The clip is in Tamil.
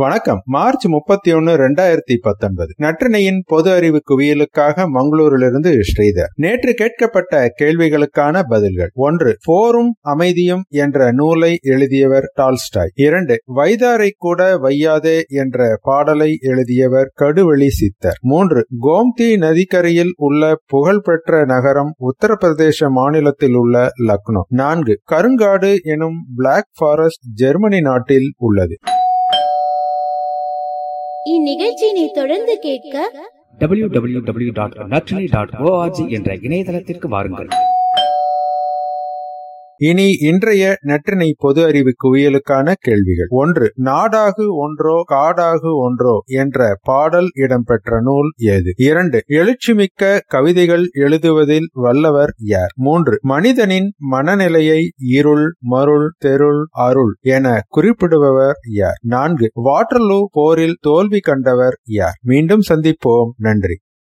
வணக்கம். மார்ச் முப்பத்தி ஒன்னு ரெண்டாயிரத்தி பத்தொன்பது. நற்றினையின் பொது அறிவு குவியலுக்காக மங்களூரிலிருந்து ஸ்ரீதர். நேற்று கேட்கப்பட்ட கேள்விகளுக்கான பதில்கள். ஒன்று போரும் அமைதியும் என்ற நூலை எழுதியவர் டால்ஸ்டாய். இரண்டு வைதாரை கூட வையாதே என்ற பாடலை எழுதியவர் கடுவெளி சித்தர். மூன்று கோம்தி நதிக்கரையில் உள்ள புகழ்பெற்ற நகரம் உத்தரப்பிரதேச மாநிலத்தில் உள்ள லக்னோ. நான்கு கருங்காடு எனும் பிளாக் ஃபாரஸ்ட் ஜெர்மனி நாட்டில் உள்ளது. இந்நிகழ்ச்சியினை தொடர்ந்து கேட்க W W W dot Natrinai dot O R G என்ற இணையதளத்திற்கு வாருங்கள். இனி இன்றைய நற்றினை பொது அறிவு குவியலுக்கான கேள்விகள். ஒன்று நாடாகு ஒன்றோ காடாகு ஒன்றோ என்ற பாடல் இடம்பெற்ற நூல் ஏது? இரண்டு எழுச்சிமிக்க கவிதைகள் எழுதுவதில் வல்லவர் யார்? மூன்று மனிதனின் மனநிலையை இருள் மருள் தெருள் அருள் என குறிப்பிடுபவர் யார்? நான்கு வாட்டர்லூ போரில் தோல்வி கண்டவர் யார்? மீண்டும் சந்திப்போம். நன்றி.